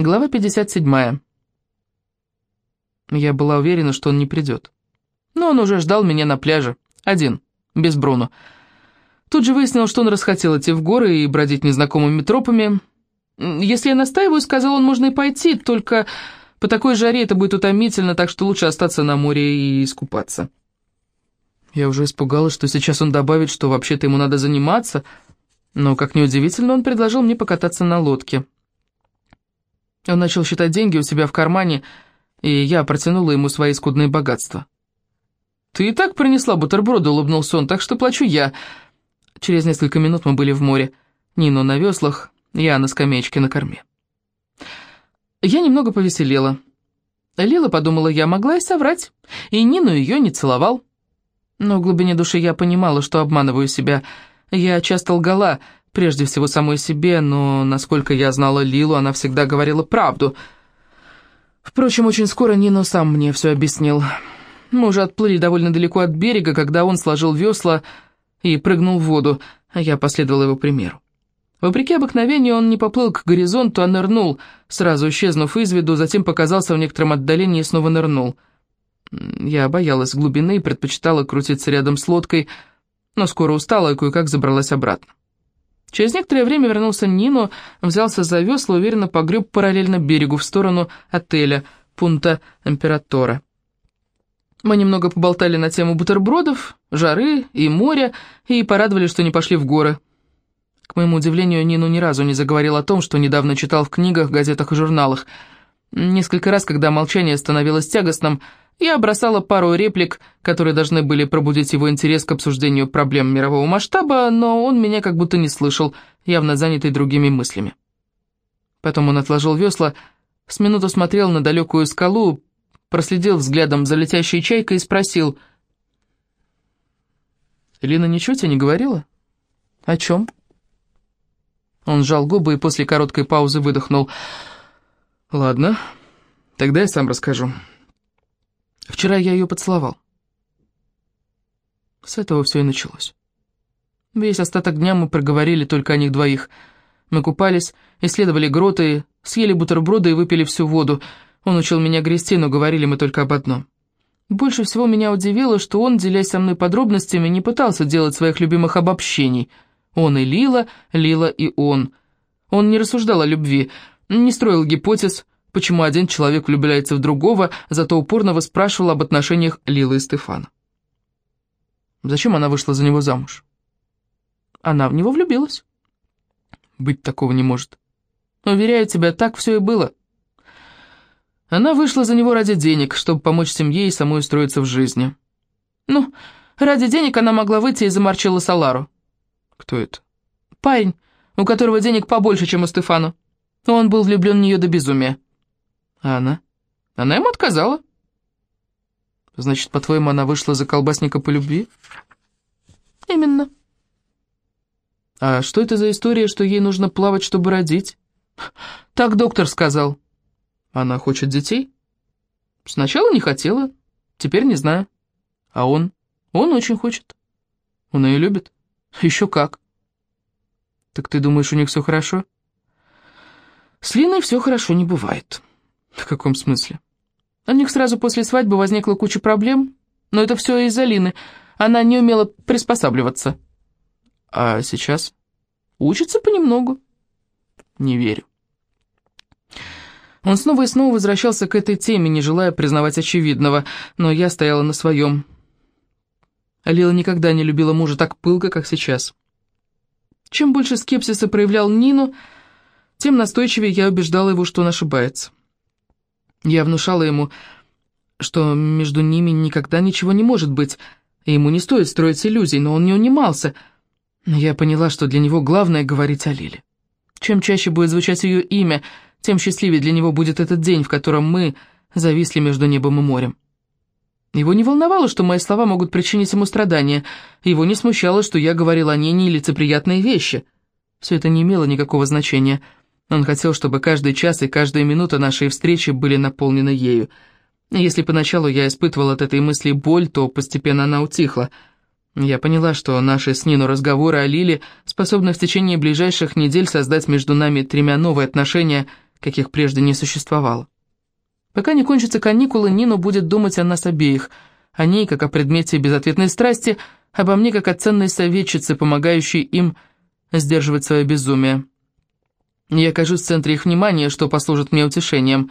Глава 57. Я была уверена, что он не придет. Но он уже ждал меня на пляже. Один, без Бруно. Тут же выяснил, что он расхотел идти в горы и бродить незнакомыми тропами. Если я настаиваю, сказал он, можно и пойти, только по такой жаре это будет утомительно, так что лучше остаться на море и искупаться. Я уже испугалась, что сейчас он добавит, что вообще-то ему надо заниматься, но, как неудивительно, он предложил мне покататься на лодке. Он начал считать деньги у себя в кармане, и я протянула ему свои скудные богатства. «Ты и так принесла бутерброды», — улыбнулся он, — «так что плачу я». Через несколько минут мы были в море. Нину на веслах, я на скамеечке на корме. Я немного повеселела. Лила, подумала я, могла и соврать, и Нину ее не целовал. Но в глубине души я понимала, что обманываю себя. Я часто лгала, — прежде всего самой себе, но, насколько я знала Лилу, она всегда говорила правду. Впрочем, очень скоро Нино сам мне все объяснил. Мы уже отплыли довольно далеко от берега, когда он сложил весла и прыгнул в воду, а я последовала его примеру. Вопреки обыкновению он не поплыл к горизонту, а нырнул, сразу исчезнув из виду, затем показался в некотором отдалении и снова нырнул. Я боялась глубины и предпочитала крутиться рядом с лодкой, но скоро устала и кое-как забралась обратно. Через некоторое время вернулся Нино, взялся за весла, уверенно погреб параллельно берегу в сторону отеля Пунта Императора. Мы немного поболтали на тему бутербродов, жары и моря, и порадовали, что не пошли в горы. К моему удивлению, Нину ни разу не заговорил о том, что недавно читал в книгах, газетах и журналах. Несколько раз, когда молчание становилось тягостным, я бросала пару реплик, которые должны были пробудить его интерес к обсуждению проблем мирового масштаба, но он меня как будто не слышал, явно занятый другими мыслями. Потом он отложил весла, с минуту смотрел на далекую скалу, проследил взглядом за летящей чайкой и спросил. «Лина ничего тебе не говорила? О чем?» Он сжал губы и после короткой паузы выдохнул. «Ладно, тогда я сам расскажу». Вчера я ее поцеловал. С этого все и началось. Весь остаток дня мы проговорили только о них двоих. Мы купались, исследовали гроты, съели бутерброды и выпили всю воду. Он учил меня грести, но говорили мы только об одном. Больше всего меня удивило, что он, делясь со мной подробностями, не пытался делать своих любимых обобщений. Он и Лила, Лила и он. Он не рассуждал о любви, не строил гипотез, почему один человек влюбляется в другого, зато упорно выспрашивал об отношениях Лилы и Стефана. Зачем она вышла за него замуж? Она в него влюбилась. Быть такого не может. Уверяю тебя, так все и было. Она вышла за него ради денег, чтобы помочь семье и самой устроиться в жизни. Ну, ради денег она могла выйти из-за Марчелло Салару. Кто это? Парень, у которого денег побольше, чем у Стефана. Он был влюблен в нее до безумия. А она? Она ему отказала. Значит, по-твоему, она вышла за колбасника по любви? Именно. А что это за история, что ей нужно плавать, чтобы родить? Так доктор сказал. Она хочет детей? Сначала не хотела, теперь не знаю. А он? Он очень хочет. Он ее любит? Еще как. Так ты думаешь, у них все хорошо? С Линой все хорошо не бывает. «В каком смысле?» У них сразу после свадьбы возникла куча проблем, но это все из-за Лины. Она не умела приспосабливаться. А сейчас? Учится понемногу. Не верю. Он снова и снова возвращался к этой теме, не желая признавать очевидного, но я стояла на своем. Лила никогда не любила мужа так пылко, как сейчас. Чем больше скепсиса проявлял Нину, тем настойчивее я убеждала его, что он ошибается. Я внушала ему, что между ними никогда ничего не может быть, и ему не стоит строить иллюзий, но он не унимался. Я поняла, что для него главное говорить о Лиле. Чем чаще будет звучать ее имя, тем счастливее для него будет этот день, в котором мы зависли между небом и морем. Его не волновало, что мои слова могут причинить ему страдания. Его не смущало, что я говорила о ней нелицеприятные вещи. Все это не имело никакого значения — он хотел, чтобы каждый час и каждая минута нашей встречи были наполнены ею. Если поначалу я испытывал от этой мысли боль, то постепенно она утихла. Я поняла, что наши с Нину разговоры о Лиле способны в течение ближайших недель создать между нами тремя новые отношения, каких прежде не существовало. Пока не кончатся каникулы, Нину будет думать о нас обеих, о ней, как о предмете безответной страсти, обо мне, как о ценной советчице, помогающей им сдерживать свое безумие. Я окажусь в центре их внимания, что послужит мне утешением.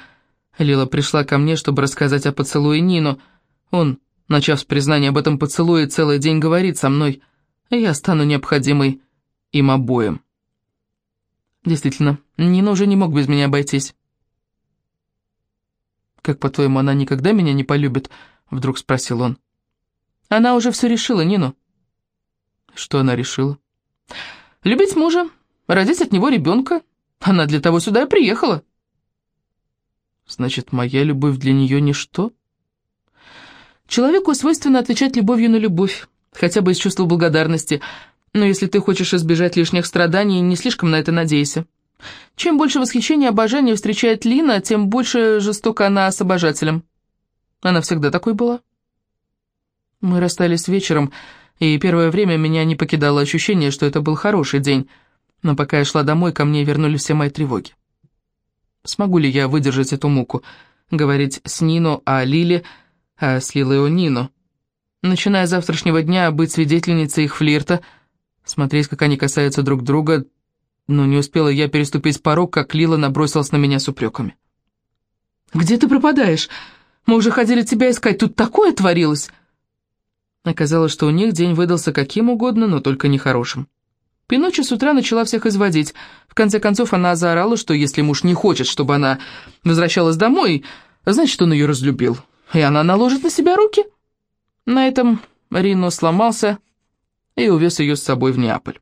Лила пришла ко мне, чтобы рассказать о поцелуе Нину. Он, начав с признания об этом поцелуе, целый день говорит со мной, я стану необходимой им обоим. Действительно, Нина уже не мог без меня обойтись. «Как, по-твоему, она никогда меня не полюбит?» — вдруг спросил он. «Она уже все решила, Нину». «Что она решила?» «Любить мужа, родить от него ребенка. Она для того сюда и приехала». «Значит, моя любовь для нее ничто?» «Человеку свойственно отвечать любовью на любовь, хотя бы из чувства благодарности, но если ты хочешь избежать лишних страданий, не слишком на это надейся». Чем больше восхищения и обожания встречает Лина, тем больше жестока она с обожателем. Она всегда такой была. Мы расстались вечером, и первое время меня не покидало ощущение, что это был хороший день, но пока я шла домой, ко мне вернулись все мои тревоги. Смогу ли я выдержать эту муку? Говорить с Нино о Лиле, а с Лилой о Нино? Начиная с завтрашнего дня быть свидетельницей их флирта, смотреть, как они касаются друг друга, но не успела я переступить порог, как Лила набросилась на меня с упреками. «Где ты пропадаешь? Мы уже ходили тебя искать, тут такое творилось!» Оказалось, что у них день выдался каким угодно, но только нехорошим. Пиночи с утра начала всех изводить. В конце концов, она заорала, что если муж не хочет, чтобы она возвращалась домой, значит, он ее разлюбил, и она наложит на себя руки. На этом Рино сломался и увез ее с собой в Неаполь.